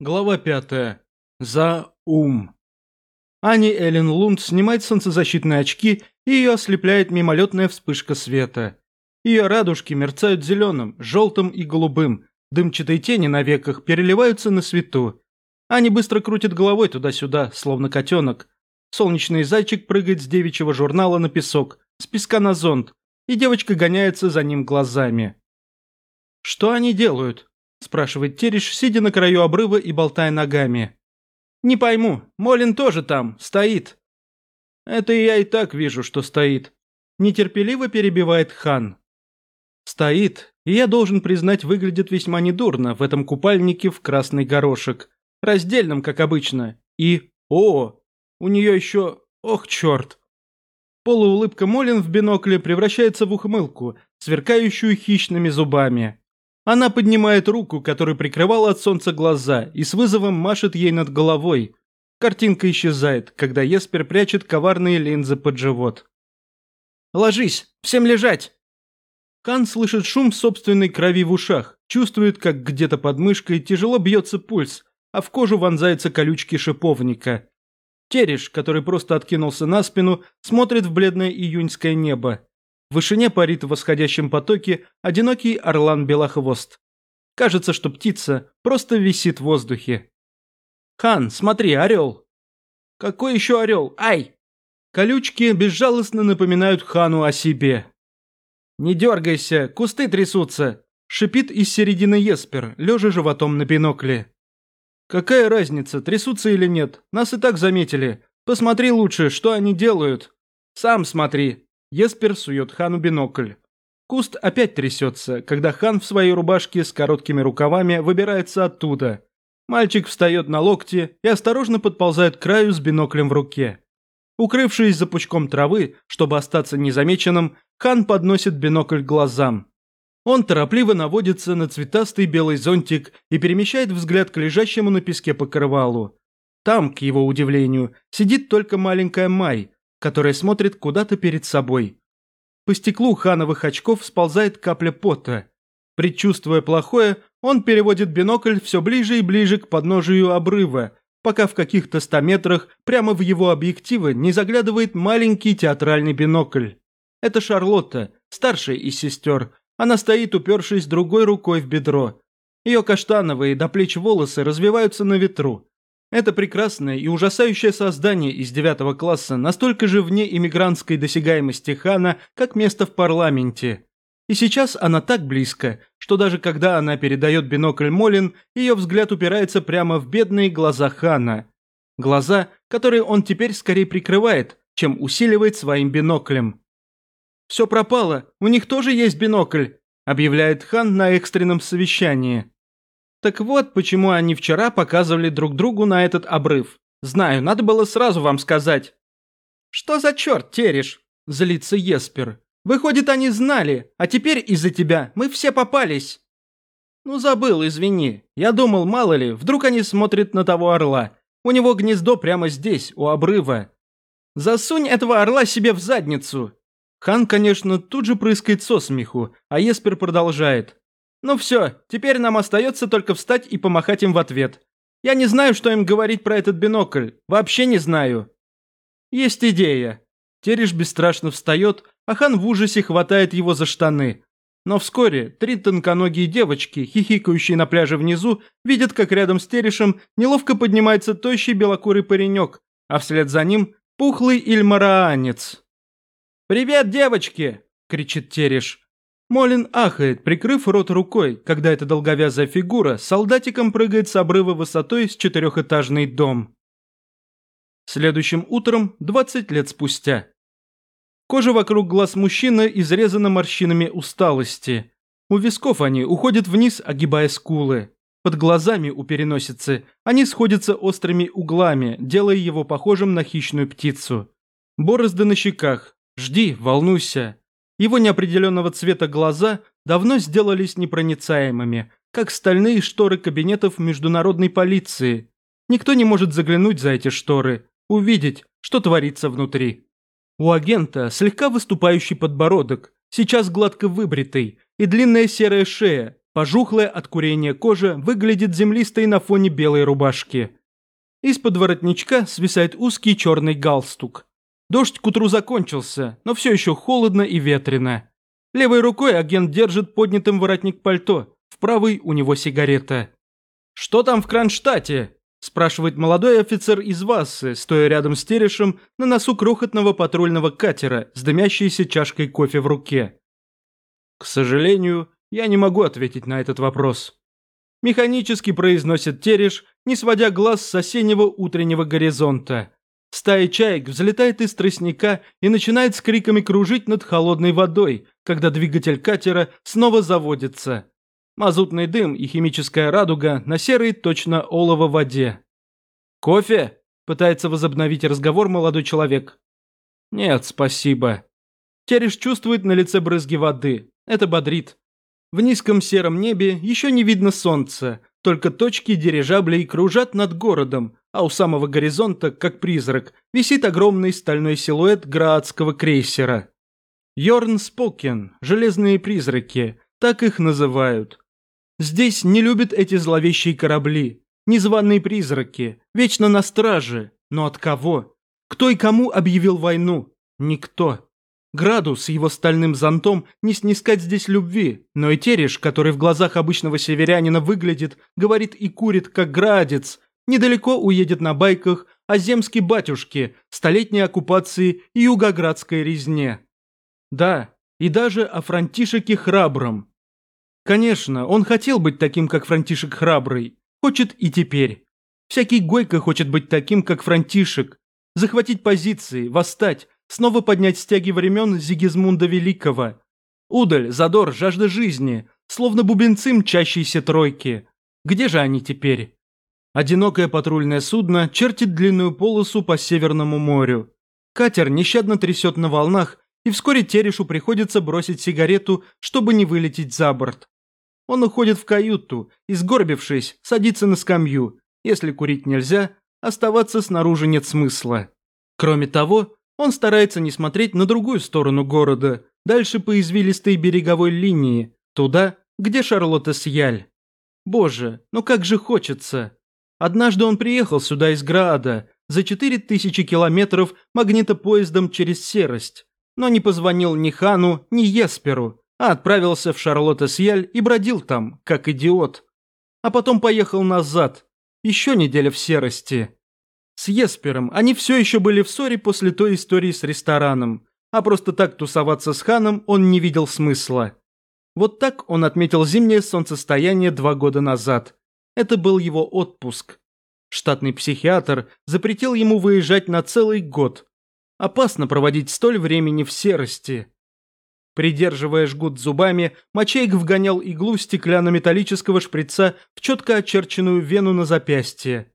Глава пятая. За ум. Ани Эллен Лунд снимает солнцезащитные очки, и ее ослепляет мимолетная вспышка света. Ее радужки мерцают зеленым, желтым и голубым, дымчатые тени на веках переливаются на свету. Ани быстро крутит головой туда-сюда, словно котенок. Солнечный зайчик прыгает с девичьего журнала на песок, с песка на зонт, и девочка гоняется за ним глазами. Что они делают? Спрашивает Тереш, сидя на краю обрыва и болтая ногами. «Не пойму, Молин тоже там, стоит». «Это я и так вижу, что стоит», – нетерпеливо перебивает хан. Стоит, и я должен признать, выглядит весьма недурно в этом купальнике в красный горошек, раздельном, как обычно, и... О, у нее еще... Ох, черт! Полуулыбка Молин в бинокле превращается в ухмылку, сверкающую хищными зубами. Она поднимает руку, которая прикрывала от солнца глаза, и с вызовом машет ей над головой. Картинка исчезает, когда Еспер прячет коварные линзы под живот. «Ложись! Всем лежать!» Кан слышит шум собственной крови в ушах, чувствует, как где-то под мышкой тяжело бьется пульс, а в кожу вонзаются колючки шиповника. Тереш, который просто откинулся на спину, смотрит в бледное июньское небо. В вышине парит в восходящем потоке одинокий орлан-белохвост. Кажется, что птица просто висит в воздухе. «Хан, смотри, орел!» «Какой еще орел? Ай!» Колючки безжалостно напоминают хану о себе. «Не дергайся, кусты трясутся!» Шипит из середины Еспер, лежа животом на бинокле. «Какая разница, трясутся или нет? Нас и так заметили. Посмотри лучше, что они делают. Сам смотри!» Еспер сует Хану бинокль. Куст опять трясется, когда Хан в своей рубашке с короткими рукавами выбирается оттуда. Мальчик встает на локти и осторожно подползает к краю с биноклем в руке. Укрывшись за пучком травы, чтобы остаться незамеченным, Хан подносит бинокль к глазам. Он торопливо наводится на цветастый белый зонтик и перемещает взгляд к лежащему на песке покрывалу. Там, к его удивлению, сидит только маленькая Май, которая смотрит куда-то перед собой. По стеклу хановых очков сползает капля пота. Предчувствуя плохое, он переводит бинокль все ближе и ближе к подножию обрыва, пока в каких-то ста метрах прямо в его объективы не заглядывает маленький театральный бинокль. Это Шарлотта, старшая из сестер. Она стоит, упершись другой рукой в бедро. Ее каштановые до плеч волосы развиваются на ветру. Это прекрасное и ужасающее создание из девятого класса настолько же вне иммигрантской досягаемости Хана, как место в парламенте. И сейчас она так близко, что даже когда она передает бинокль Молин, ее взгляд упирается прямо в бедные глаза Хана. Глаза, которые он теперь скорее прикрывает, чем усиливает своим биноклем. «Все пропало, у них тоже есть бинокль», объявляет Хан на экстренном совещании. Так вот, почему они вчера показывали друг другу на этот обрыв. Знаю, надо было сразу вам сказать. Что за черт терешь? Злится Еспер. Выходит, они знали, а теперь из-за тебя мы все попались. Ну, забыл, извини. Я думал, мало ли, вдруг они смотрят на того орла. У него гнездо прямо здесь, у обрыва. Засунь этого орла себе в задницу. Хан, конечно, тут же прыскает со смеху, а Еспер продолжает. Ну все, теперь нам остается только встать и помахать им в ответ. Я не знаю, что им говорить про этот бинокль. Вообще не знаю. Есть идея. Тереш бесстрашно встает, а хан в ужасе хватает его за штаны. Но вскоре три тонконогие девочки, хихикающие на пляже внизу, видят, как рядом с Терешем неловко поднимается тощий белокурый паренек, а вслед за ним пухлый ильмараанец. «Привет, девочки!» – кричит Тереш. Молин ахает, прикрыв рот рукой, когда эта долговязая фигура солдатиком прыгает с обрыва высотой с четырехэтажный дом. Следующим утром, 20 лет спустя. Кожа вокруг глаз мужчины изрезана морщинами усталости. У висков они уходят вниз, огибая скулы. Под глазами у переносицы они сходятся острыми углами, делая его похожим на хищную птицу. Борозды на щеках. Жди, волнуйся. Его неопределенного цвета глаза давно сделались непроницаемыми, как стальные шторы кабинетов международной полиции. Никто не может заглянуть за эти шторы, увидеть, что творится внутри. У агента слегка выступающий подбородок, сейчас гладко выбритый, и длинная серая шея, Пожухлая от курения кожа выглядит землистой на фоне белой рубашки. Из-под воротничка свисает узкий черный галстук. Дождь к утру закончился, но все еще холодно и ветрено. Левой рукой агент держит поднятым воротник пальто, в правой у него сигарета. «Что там в Кронштадте?» – спрашивает молодой офицер из Вассы, стоя рядом с Терешем на носу крохотного патрульного катера с дымящейся чашкой кофе в руке. К сожалению, я не могу ответить на этот вопрос. Механически произносит Тереш, не сводя глаз с осеннего утреннего горизонта. Стая чаек взлетает из тростника и начинает с криками кружить над холодной водой, когда двигатель катера снова заводится. Мазутный дым и химическая радуга на серой точно олово воде. «Кофе?» – пытается возобновить разговор молодой человек. «Нет, спасибо». Тереш чувствует на лице брызги воды. Это бодрит. В низком сером небе еще не видно солнца, только точки дирижаблей кружат над городом, а у самого горизонта, как призрак, висит огромный стальной силуэт граадского крейсера. Йорн Спокен, железные призраки, так их называют. Здесь не любят эти зловещие корабли, незваные призраки, вечно на страже, но от кого? Кто и кому объявил войну? Никто. Градус с его стальным зонтом не снискать здесь любви, но и Тереш, который в глазах обычного северянина выглядит, говорит и курит, как градец, недалеко уедет на байках о земской батюшке, столетней оккупации и югоградской резне. Да, и даже о Франтишеке Храбром. Конечно, он хотел быть таким, как Франтишек Храбрый, хочет и теперь. Всякий Гойко хочет быть таким, как Франтишек, захватить позиции, восстать, снова поднять стяги времен Зигизмунда Великого. Удаль, задор, жажда жизни, словно бубенцы мчащиеся тройки. Где же они теперь? Одинокое патрульное судно чертит длинную полосу по Северному морю. Катер нещадно трясет на волнах, и вскоре Терешу приходится бросить сигарету, чтобы не вылететь за борт. Он уходит в каюту и, сгорбившись, садится на скамью. Если курить нельзя, оставаться снаружи нет смысла. Кроме того, он старается не смотреть на другую сторону города, дальше по извилистой береговой линии, туда, где Шарлотта Сьяль. Боже, ну как же хочется. Однажды он приехал сюда из Граада за 4000 километров магнитопоездом через серость, но не позвонил ни Хану, ни Есперу, а отправился в Шарлотта Сьяль и бродил там, как идиот. А потом поехал назад, еще неделя в серости. С Еспером они все еще были в ссоре после той истории с рестораном, а просто так тусоваться с Ханом он не видел смысла. Вот так он отметил зимнее солнцестояние два года назад. Это был его отпуск. Штатный психиатр запретил ему выезжать на целый год. Опасно проводить столь времени в серости. Придерживая жгут зубами, Мачейк вгонял иглу стеклянно-металлического шприца в четко очерченную вену на запястье.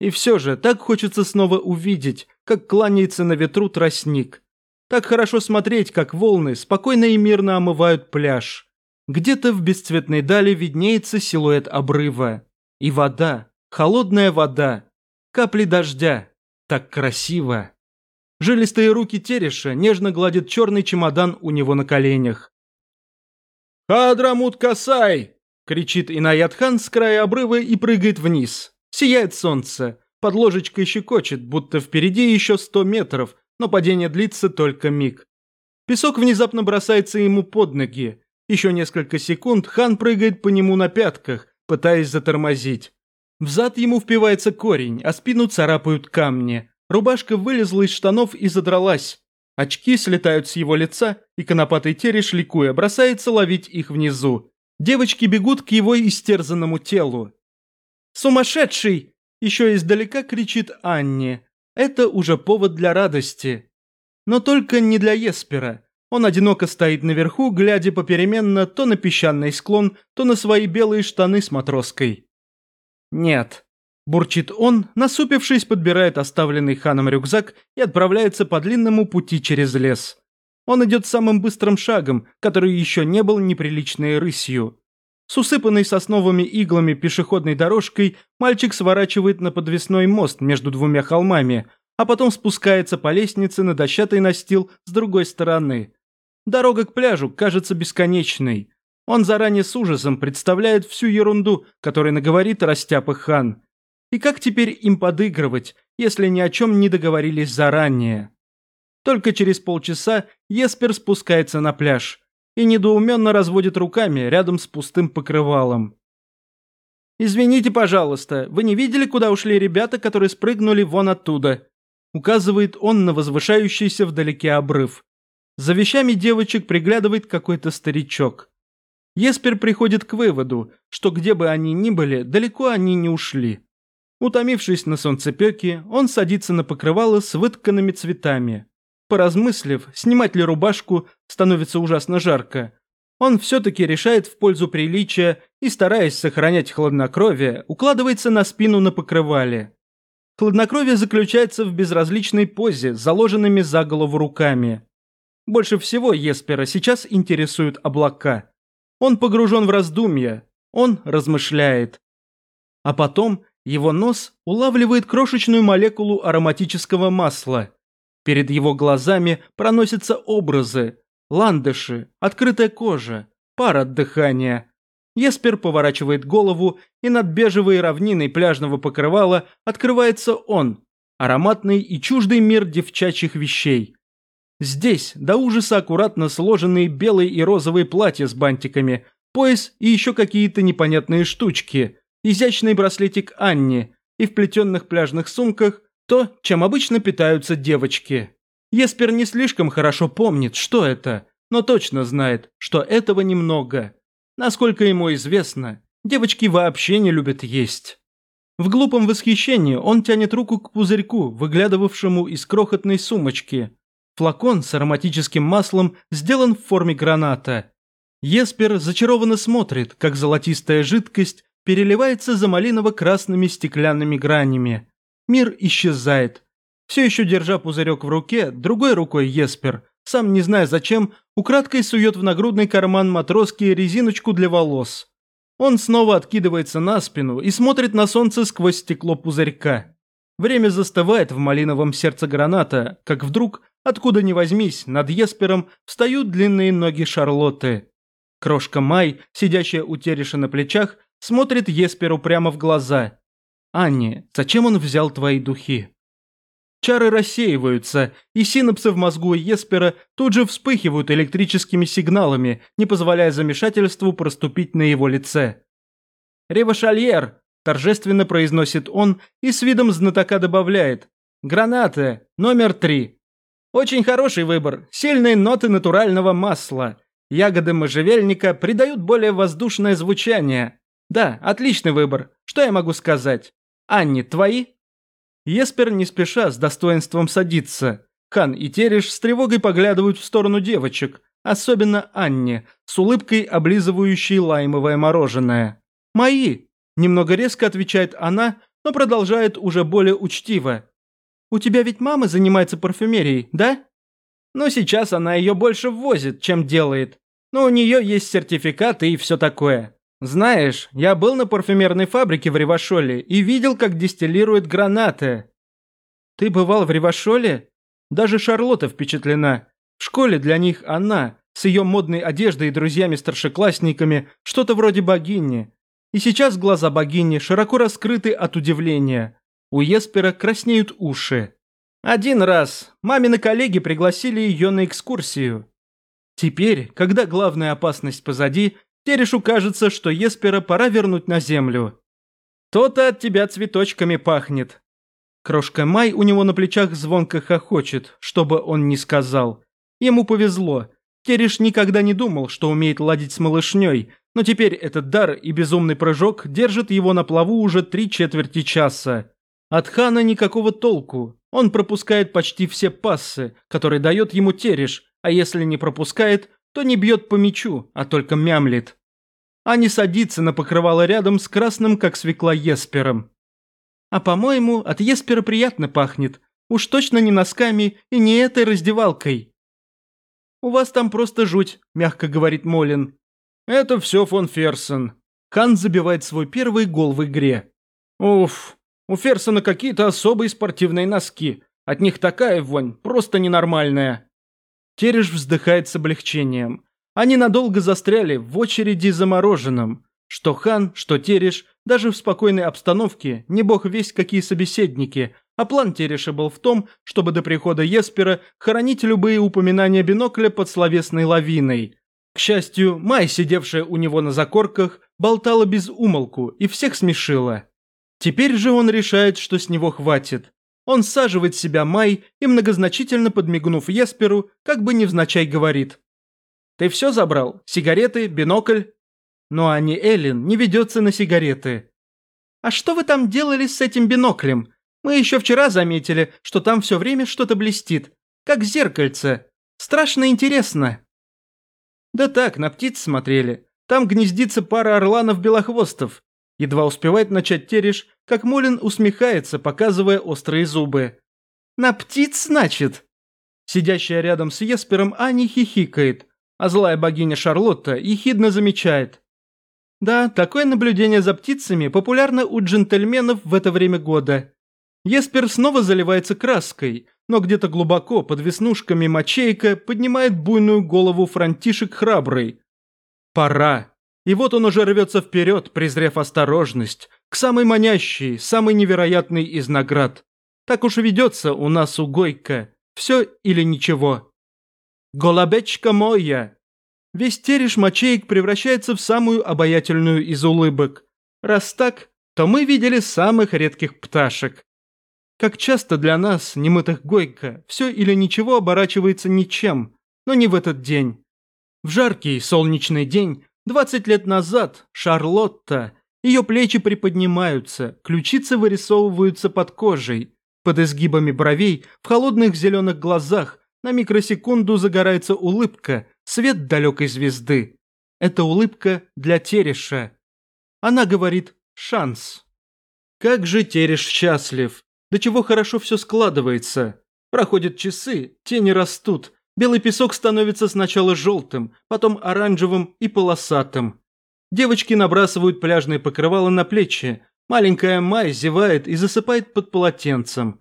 И все же так хочется снова увидеть, как кланяется на ветру тростник. Так хорошо смотреть, как волны спокойно и мирно омывают пляж. Где-то в бесцветной дали виднеется силуэт обрыва. И вода, холодная вода, капли дождя. Так красиво. Жилистые руки Тереша нежно гладят черный чемодан у него на коленях. «Хадрамут Касай!» – кричит Инаятхан с края обрыва и прыгает вниз. Сияет солнце, под ложечкой щекочет, будто впереди еще сто метров, но падение длится только миг. Песок внезапно бросается ему под ноги. Еще несколько секунд хан прыгает по нему на пятках, пытаясь затормозить. Взад ему впивается корень, а спину царапают камни. Рубашка вылезла из штанов и задралась. Очки слетают с его лица, и конопатый тереш, ликуя, бросается ловить их внизу. Девочки бегут к его истерзанному телу. «Сумасшедший!» – еще издалека кричит Анне. Это уже повод для радости. Но только не для Еспера. Он одиноко стоит наверху, глядя попеременно то на песчаный склон, то на свои белые штаны с матроской. «Нет», – бурчит он, насупившись, подбирает оставленный ханом рюкзак и отправляется по длинному пути через лес. Он идет самым быстрым шагом, который еще не был неприличной рысью. С усыпанной сосновыми иглами пешеходной дорожкой мальчик сворачивает на подвесной мост между двумя холмами, а потом спускается по лестнице на дощатый настил с другой стороны. Дорога к пляжу кажется бесконечной. Он заранее с ужасом представляет всю ерунду, которой наговорит Растяпа хан. И как теперь им подыгрывать, если ни о чем не договорились заранее? Только через полчаса Еспер спускается на пляж и недоуменно разводит руками рядом с пустым покрывалом. «Извините, пожалуйста, вы не видели, куда ушли ребята, которые спрыгнули вон оттуда?» Указывает он на возвышающийся вдалеке обрыв. За вещами девочек приглядывает какой-то старичок. Еспер приходит к выводу, что где бы они ни были, далеко они не ушли. Утомившись на солнцепеке, он садится на покрывало с вытканными цветами. Поразмыслив, снимать ли рубашку, становится ужасно жарко. Он все-таки решает в пользу приличия и, стараясь сохранять хладнокровие, укладывается на спину на покрывале. Хладнокровие заключается в безразличной позе, заложенными за голову руками. Больше всего Еспера сейчас интересуют облака. Он погружен в раздумья, он размышляет. А потом его нос улавливает крошечную молекулу ароматического масла. Перед его глазами проносятся образы, ландыши, открытая кожа, пар от дыхания. Еспер поворачивает голову, и над бежевой равниной пляжного покрывала открывается он, ароматный и чуждый мир девчачьих вещей. Здесь до ужаса аккуратно сложенные белые и розовые платья с бантиками, пояс и еще какие-то непонятные штучки, изящный браслетик Анни и в плетенных пляжных сумках то, чем обычно питаются девочки. Еспер не слишком хорошо помнит, что это, но точно знает, что этого немного. Насколько ему известно, девочки вообще не любят есть. В глупом восхищении он тянет руку к пузырьку, выглядывавшему из крохотной сумочки. Флакон с ароматическим маслом сделан в форме граната. Еспер зачарованно смотрит, как золотистая жидкость переливается за малиново-красными стеклянными гранями. Мир исчезает. Все еще держа пузырек в руке, другой рукой Еспер, сам не зная зачем, украдкой сует в нагрудный карман матроски резиночку для волос. Он снова откидывается на спину и смотрит на солнце сквозь стекло пузырька. Время застывает в малиновом сердце граната, как вдруг Откуда ни возьмись, над Еспером встают длинные ноги Шарлотты. Крошка Май, сидящая у Тереша на плечах, смотрит Есперу прямо в глаза. «Анни, зачем он взял твои духи?» Чары рассеиваются, и синапсы в мозгу Еспера тут же вспыхивают электрическими сигналами, не позволяя замешательству проступить на его лице. «Ревошальер!» – торжественно произносит он и с видом знатока добавляет. «Гранаты! Номер три!» Очень хороший выбор. Сильные ноты натурального масла. Ягоды можжевельника придают более воздушное звучание. Да, отличный выбор. Что я могу сказать? Анни, твои? Еспер не спеша с достоинством садится. Хан и Тереш с тревогой поглядывают в сторону девочек, особенно Анне, с улыбкой облизывающей лаймовое мороженое. «Мои!» – немного резко отвечает она, но продолжает уже более учтиво. У тебя ведь мама занимается парфюмерией, да? Ну, сейчас она ее больше ввозит, чем делает. Но у нее есть сертификаты и все такое. Знаешь, я был на парфюмерной фабрике в Ревашоле и видел, как дистиллируют гранаты. Ты бывал в Ревашоле? Даже Шарлотта впечатлена. В школе для них она, с ее модной одеждой и друзьями-старшеклассниками, что-то вроде богини. И сейчас глаза богини широко раскрыты от удивления. У Еспера краснеют уши. Один раз мамины коллеги пригласили ее на экскурсию. Теперь, когда главная опасность позади, Терешу кажется, что Еспера пора вернуть на землю. То-то от тебя цветочками пахнет. Крошка Май у него на плечах звонко хохочет, чтобы он не сказал. Ему повезло. Тереш никогда не думал, что умеет ладить с малышней, но теперь этот дар и безумный прыжок держат его на плаву уже три четверти часа. От Хана никакого толку. Он пропускает почти все пассы, которые дает ему Тереш, а если не пропускает, то не бьет по мячу, а только мямлит. А не садится на покрывало рядом с красным, как свекла Еспером. А по-моему, от Еспера приятно пахнет. Уж точно не носками и не этой раздевалкой. «У вас там просто жуть», – мягко говорит Молин. «Это все фон Ферсон». Хан забивает свой первый гол в игре. «Уф, у Ферсона какие-то особые спортивные носки. От них такая вонь, просто ненормальная. Тереш вздыхает с облегчением. Они надолго застряли в очереди замороженном. Что хан, что Тереш, даже в спокойной обстановке, не бог весть какие собеседники, а план Тереша был в том, чтобы до прихода Еспера хоронить любые упоминания бинокля под словесной лавиной. К счастью, Май, сидевшая у него на закорках, болтала без умолку и всех смешила. Теперь же он решает, что с него хватит. Он саживает себя Май и, многозначительно подмигнув Есперу, как бы невзначай говорит. «Ты все забрал? Сигареты, бинокль?» Но Ани Эллен не ведется на сигареты. «А что вы там делали с этим биноклем? Мы еще вчера заметили, что там все время что-то блестит, как зеркальце. Страшно интересно». «Да так, на птиц смотрели. Там гнездится пара орланов-белохвостов. Едва успевает начать тереш, как Молин усмехается, показывая острые зубы. «На птиц, значит?» Сидящая рядом с Еспером Ани хихикает, а злая богиня Шарлотта ехидно замечает. Да, такое наблюдение за птицами популярно у джентльменов в это время года. Еспер снова заливается краской, но где-то глубоко под веснушками мочейка поднимает буйную голову франтишек храбрый. Пора. И вот он уже рвется вперед, презрев осторожность, к самой манящей, самой невероятной из наград. Так уж ведется у нас у Гойка. Все или ничего. Голобечка моя! Весь тереш мочеек превращается в самую обаятельную из улыбок. Раз так, то мы видели самых редких пташек. Как часто для нас, немытых Гойка, все или ничего оборачивается ничем, но не в этот день. В жаркий солнечный день Двадцать лет назад Шарлотта, ее плечи приподнимаются, ключицы вырисовываются под кожей, под изгибами бровей, в холодных зеленых глазах на микросекунду загорается улыбка, свет далекой звезды. Это улыбка для Тереша. Она говорит «шанс». Как же Тереш счастлив, до чего хорошо все складывается. Проходят часы, тени растут, Белый песок становится сначала желтым, потом оранжевым и полосатым. Девочки набрасывают пляжные покрывала на плечи. Маленькая Май зевает и засыпает под полотенцем.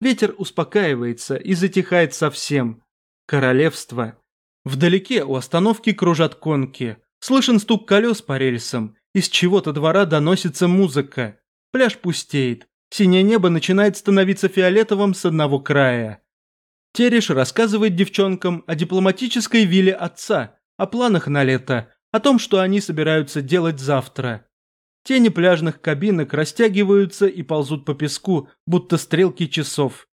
Ветер успокаивается и затихает совсем. Королевство. Вдалеке у остановки кружат конки. Слышен стук колес по рельсам. Из чего-то двора доносится музыка. Пляж пустеет. Синее небо начинает становиться фиолетовым с одного края. Тереш рассказывает девчонкам о дипломатической вилле отца, о планах на лето, о том, что они собираются делать завтра. Тени пляжных кабинок растягиваются и ползут по песку, будто стрелки часов.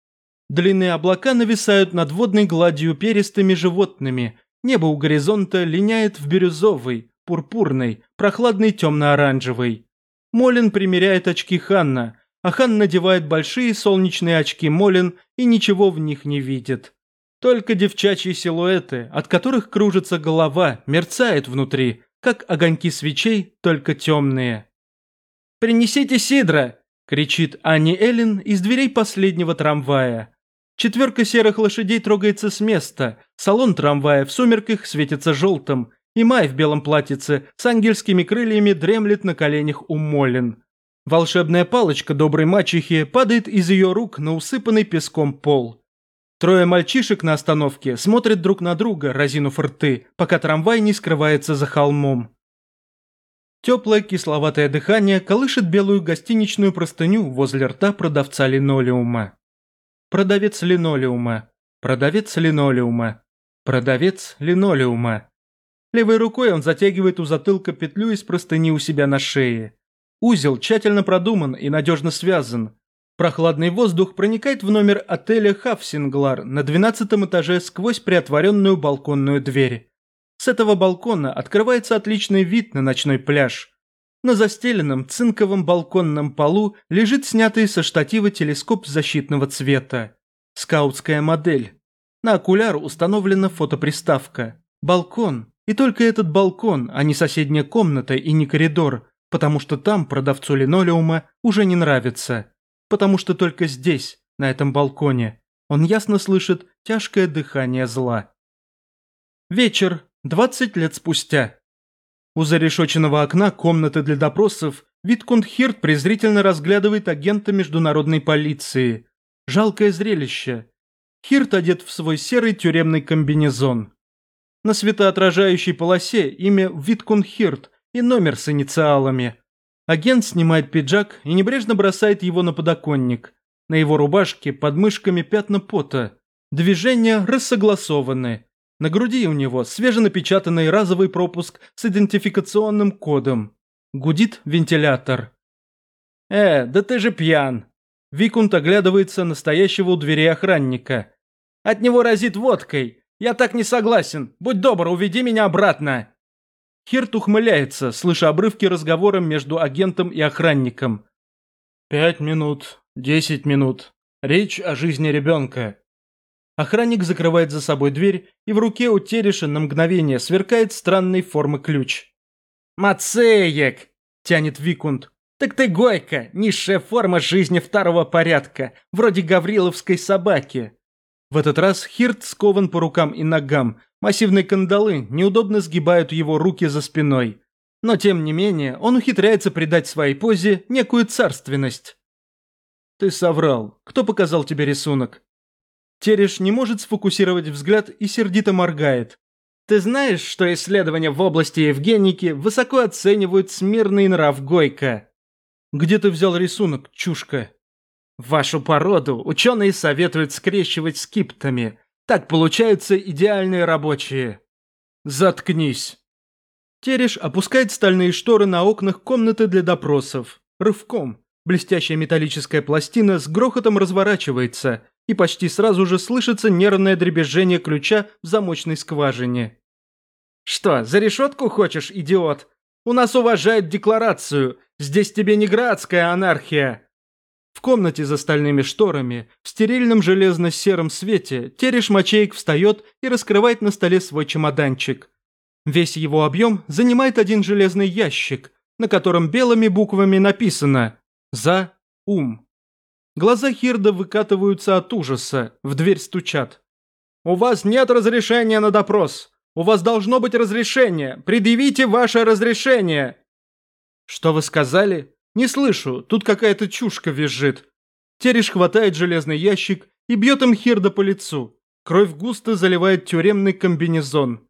Длинные облака нависают над водной гладью перистыми животными, небо у горизонта линяет в бирюзовый, пурпурный, прохладный темно-оранжевый. Молин примеряет очки Ханна, а Хан надевает большие солнечные очки Молин и ничего в них не видит. Только девчачьи силуэты, от которых кружится голова, мерцает внутри, как огоньки свечей, только темные. «Принесите сидра!» – кричит Анни Эллен из дверей последнего трамвая. Четверка серых лошадей трогается с места, салон трамвая в сумерках светится желтым, и Май в белом платьице с ангельскими крыльями дремлет на коленях у Молин. Волшебная палочка доброй мачехи падает из ее рук на усыпанный песком пол. Трое мальчишек на остановке смотрят друг на друга, разинув рты, пока трамвай не скрывается за холмом. Теплое кисловатое дыхание колышет белую гостиничную простыню возле рта продавца линолеума. Продавец линолеума. Продавец линолеума. Продавец линолеума. Левой рукой он затягивает у затылка петлю из простыни у себя на шее. Узел тщательно продуман и надежно связан. Прохладный воздух проникает в номер отеля «Хафсинглар» на 12 этаже сквозь приотворенную балконную дверь. С этого балкона открывается отличный вид на ночной пляж. На застеленном цинковом балконном полу лежит снятый со штатива телескоп защитного цвета. Скаутская модель. На окуляр установлена фотоприставка. Балкон. И только этот балкон, а не соседняя комната и не коридор, потому что там продавцу линолеума уже не нравится, потому что только здесь, на этом балконе, он ясно слышит тяжкое дыхание зла. Вечер, 20 лет спустя. У зарешоченного окна комнаты для допросов Виткунд Хирт презрительно разглядывает агента международной полиции. Жалкое зрелище. Хирт одет в свой серый тюремный комбинезон. На светоотражающей полосе имя Виткунхирт и номер с инициалами. Агент снимает пиджак и небрежно бросает его на подоконник. На его рубашке под мышками пятна пота. Движения рассогласованы. На груди у него свеженапечатанный разовый пропуск с идентификационным кодом. Гудит вентилятор. «Э, да ты же пьян!» Викунт оглядывается настоящего у двери охранника. «От него разит водкой! Я так не согласен! Будь добр, уведи меня обратно!» Хирт ухмыляется, слыша обрывки разговора между агентом и охранником. «Пять минут, десять минут. Речь о жизни ребенка». Охранник закрывает за собой дверь, и в руке у Тереша на мгновение сверкает странной формы ключ. «Мацеек!» – тянет Викунд. «Так ты гойка, низшая форма жизни второго порядка, вроде гавриловской собаки». В этот раз Хирт скован по рукам и ногам, массивные кандалы неудобно сгибают его руки за спиной. Но тем не менее, он ухитряется придать своей позе некую царственность. «Ты соврал. Кто показал тебе рисунок?» Тереш не может сфокусировать взгляд и сердито моргает. Ты знаешь, что исследования в области Евгеники высоко оценивают смирный нрав Гойка? Где ты взял рисунок, чушка? Вашу породу ученые советуют скрещивать с киптами. Так получаются идеальные рабочие. Заткнись. Тереш опускает стальные шторы на окнах комнаты для допросов. Рывком. Блестящая металлическая пластина с грохотом разворачивается, и почти сразу же слышится нервное дребезжение ключа в замочной скважине. «Что, за решетку хочешь, идиот? У нас уважают декларацию, здесь тебе не градская анархия!» В комнате за стальными шторами, в стерильном железно-сером свете, Тереш Мачейк встает и раскрывает на столе свой чемоданчик. Весь его объем занимает один железный ящик, на котором белыми буквами написано «За ум». Глаза Хирда выкатываются от ужаса, в дверь стучат. «У вас нет разрешения на допрос! У вас должно быть разрешение! Предъявите ваше разрешение!» «Что вы сказали?» «Не слышу, тут какая-то чушка визжит». Тереш хватает железный ящик и бьет им Хирда по лицу. Кровь густо заливает тюремный комбинезон.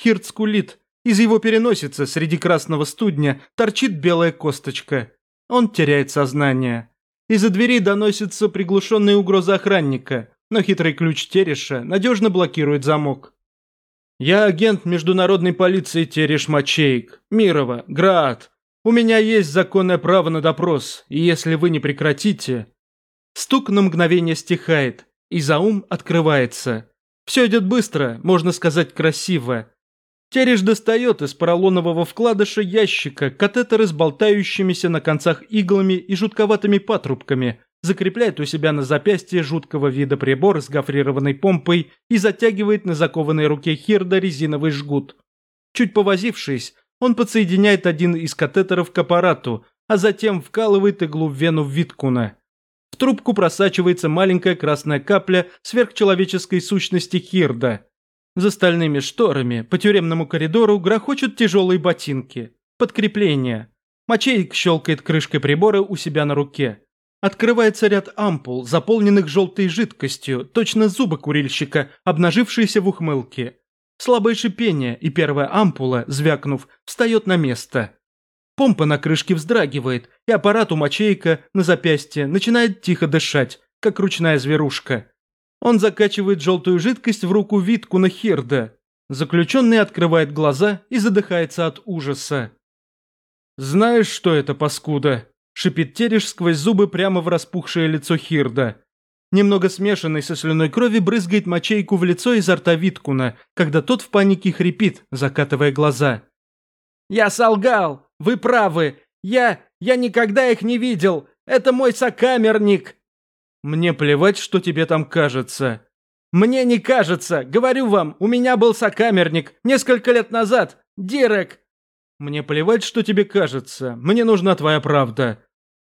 Хирд скулит. Из его переносицы среди красного студня торчит белая косточка. Он теряет сознание. Из-за двери доносится приглушенная угроза охранника, но хитрый ключ Тереша надежно блокирует замок. «Я агент международной полиции Тереш Мачейк, Мирова, Град. У меня есть законное право на допрос, и если вы не прекратите...» Стук на мгновение стихает, и заум открывается. Все идет быстро, можно сказать красиво. Тереш достает из поролонового вкладыша ящика катетеры с болтающимися на концах иглами и жутковатыми патрубками, закрепляет у себя на запястье жуткого вида прибор с гофрированной помпой и затягивает на закованной руке Хирда резиновый жгут. Чуть повозившись, он подсоединяет один из катетеров к аппарату, а затем вкалывает иглу в вену Виткуна. В трубку просачивается маленькая красная капля сверхчеловеческой сущности Хирда – за стальными шторами по тюремному коридору грохочут тяжелые ботинки. Подкрепление. Мачейк щелкает крышкой прибора у себя на руке. Открывается ряд ампул, заполненных желтой жидкостью, точно зубы курильщика, обнажившиеся в ухмылке. Слабое шипение, и первая ампула, звякнув, встает на место. Помпа на крышке вздрагивает, и аппарат у мачейка на запястье начинает тихо дышать, как ручная зверушка. Он закачивает желтую жидкость в руку Витку на Хирда. Заключенный открывает глаза и задыхается от ужаса. «Знаешь, что это, паскуда?» – шипит Тереш сквозь зубы прямо в распухшее лицо Хирда. Немного смешанной со слюной крови брызгает мочейку в лицо изо рта Виткуна, когда тот в панике хрипит, закатывая глаза. «Я солгал! Вы правы! Я... я никогда их не видел! Это мой сокамерник!» Мне плевать, что тебе там кажется. Мне не кажется. Говорю вам, у меня был сокамерник несколько лет назад. Дирек. Мне плевать, что тебе кажется. Мне нужна твоя правда.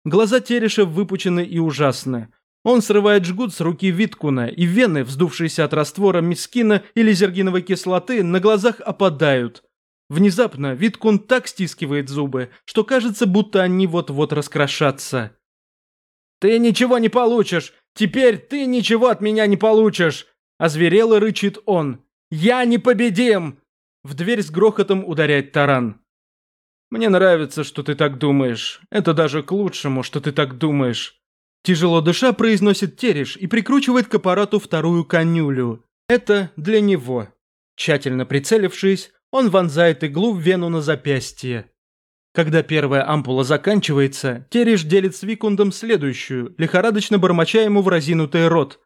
Глаза Тереша выпучены и ужасны. Он срывает жгут с руки Виткуна, и вены, вздувшиеся от раствора мискина или зергиновой кислоты, на глазах опадают. Внезапно Виткун так стискивает зубы, что кажется, будто они вот-вот раскрошатся. «Ты ничего не получишь! Теперь ты ничего от меня не получишь!» Озверело рычит он. Я непобедим!» В дверь с грохотом ударяет таран. «Мне нравится, что ты так думаешь. Это даже к лучшему, что ты так думаешь». Тяжело дыша произносит Тереш и прикручивает к аппарату вторую конюлю. Это для него. Тщательно прицелившись, он вонзает иглу в вену на запястье. Когда первая ампула заканчивается, Тереш делит с Викундом следующую, лихорадочно бормоча ему в разинутый рот.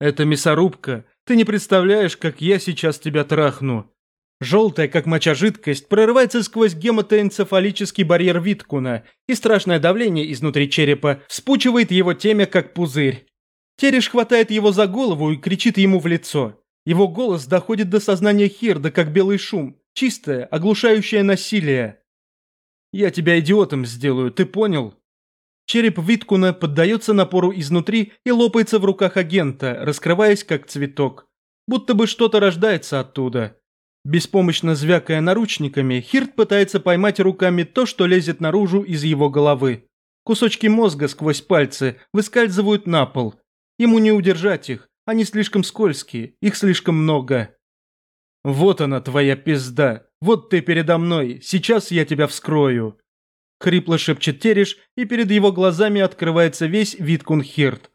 «Это мясорубка. Ты не представляешь, как я сейчас тебя трахну». Желтая, как моча жидкость, прорывается сквозь гематоэнцефалический барьер Виткуна, и страшное давление изнутри черепа вспучивает его темя, как пузырь. Тереш хватает его за голову и кричит ему в лицо. Его голос доходит до сознания Хирда, как белый шум, чистое, оглушающее насилие. «Я тебя идиотом сделаю, ты понял?» Череп Виткуна поддается напору изнутри и лопается в руках агента, раскрываясь как цветок. Будто бы что-то рождается оттуда. Беспомощно звякая наручниками, Хирт пытается поймать руками то, что лезет наружу из его головы. Кусочки мозга сквозь пальцы выскальзывают на пол. Ему не удержать их, они слишком скользкие, их слишком много. «Вот она, твоя пизда! Вот ты передо мной! Сейчас я тебя вскрою!» Хрипло шепчет Тереш, и перед его глазами открывается весь Виткун Хирт.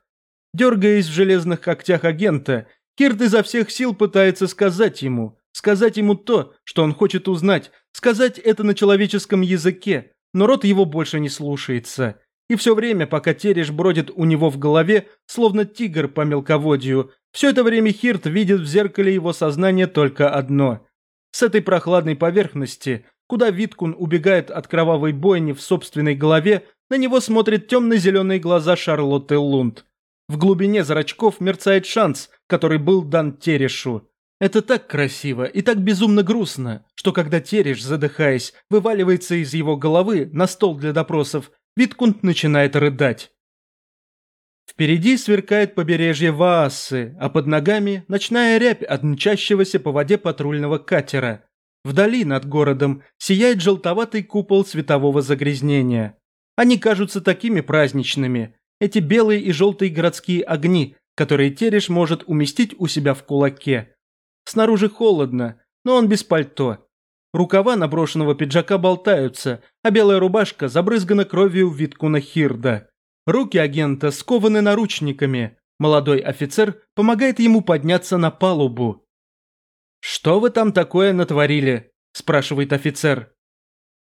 Дергаясь в железных когтях агента, Хирт изо всех сил пытается сказать ему, сказать ему то, что он хочет узнать, сказать это на человеческом языке, но рот его больше не слушается. И все время, пока Тереш бродит у него в голове, словно тигр по мелководью, все это время Хирт видит в зеркале его сознания только одно. С этой прохладной поверхности, куда Виткун убегает от кровавой бойни в собственной голове, на него смотрят темно-зеленые глаза Шарлотты Лунд. В глубине зрачков мерцает шанс, который был дан Терешу. Это так красиво и так безумно грустно, что когда Тереш, задыхаясь, вываливается из его головы на стол для допросов, Виткунд начинает рыдать. Впереди сверкает побережье Ваассы, а под ногами ночная рябь от мчащегося по воде патрульного катера. Вдали над городом сияет желтоватый купол светового загрязнения. Они кажутся такими праздничными, эти белые и желтые городские огни, которые Тереш может уместить у себя в кулаке. Снаружи холодно, но он без пальто. Рукава наброшенного пиджака болтаются, а белая рубашка забрызгана кровью Виткуна Хирда. Руки агента скованы наручниками. Молодой офицер помогает ему подняться на палубу. «Что вы там такое натворили?» – спрашивает офицер.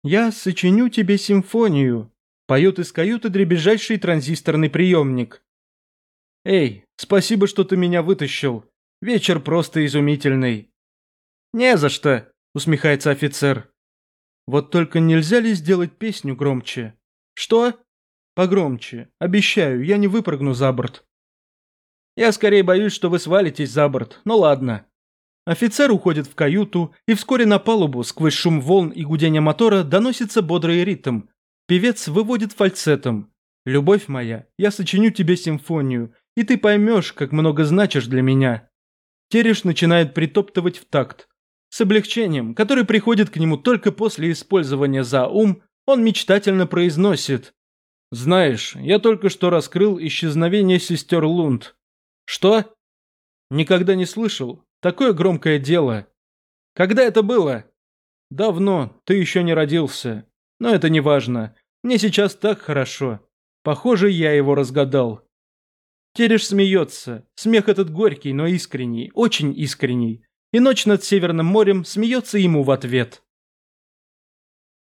«Я сочиню тебе симфонию», – поет из каюты дребезжащий транзисторный приемник. «Эй, спасибо, что ты меня вытащил. Вечер просто изумительный». «Не за что», – усмехается офицер. «Вот только нельзя ли сделать песню громче?» «Что?» «Погромче. Обещаю, я не выпрыгну за борт». «Я скорее боюсь, что вы свалитесь за борт. Ну ладно». Офицер уходит в каюту, и вскоре на палубу, сквозь шум волн и гудение мотора, доносится бодрый ритм. Певец выводит фальцетом. «Любовь моя, я сочиню тебе симфонию, и ты поймешь, как много значишь для меня». Тереш начинает притоптывать в такт. С облегчением, которое приходит к нему только после использования за ум, он мечтательно произносит. «Знаешь, я только что раскрыл исчезновение сестер Лунд». «Что?» «Никогда не слышал. Такое громкое дело. Когда это было? Давно, ты еще не родился. Но это не важно. Мне сейчас так хорошо. Похоже, я его разгадал. Тереш смеется. Смех этот горький, но искренний, очень искренний. И ночь над Северным морем смеется ему в ответ.